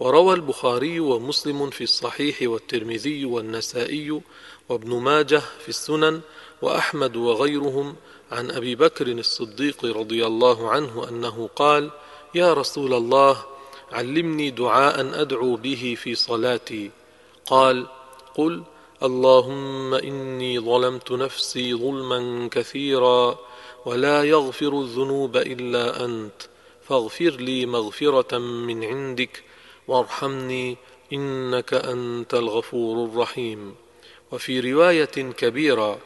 وروى البخاري ومسلم في الصحيح والترمذي والنسائي وابن ماجه في السنن وأحمد وغيرهم عن أبي بكر الصديق رضي الله عنه أنه قال يا رسول الله علمني دعاء أدعو به في صلاتي. قال قل اللهم إني ظلمت نفسي ظلما كثيرا ولا يغفر الذنوب إلا أنت فاغفر لي مغفرة من عندك وارحمني إنك أنت الغفور الرحيم. وفي رواية كبيرة